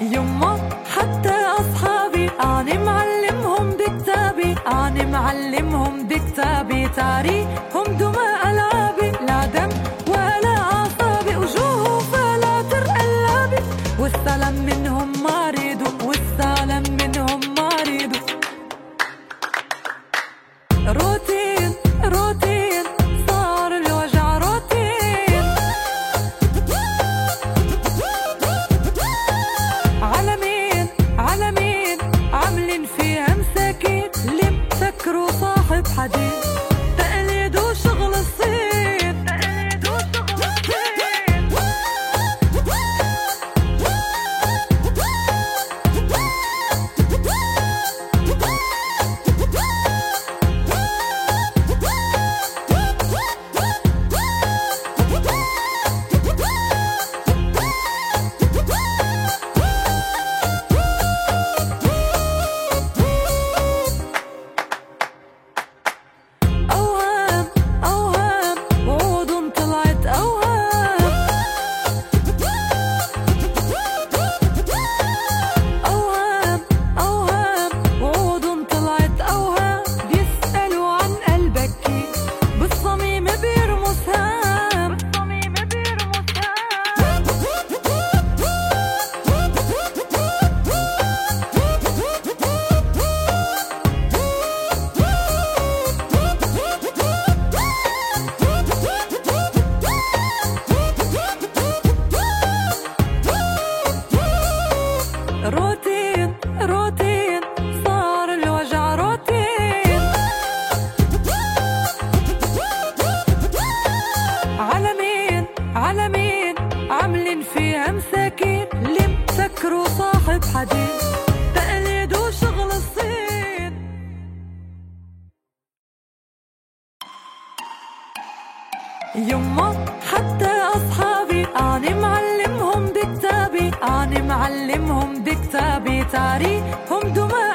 يما حتى أصحابي. أنا معلمهم بكتابي أنا معلمهم بكتابي تاريخهم دماء ألعابي. لا دم ولا أعصابي. وجوه فلا ترقلابي والسلام منهم paddy. صاحب حديث تقليد وشغل الصين يما حتى أصحابي أنا معلمهم بكتابي أنا معلمهم بكتابي تاريخهم دماء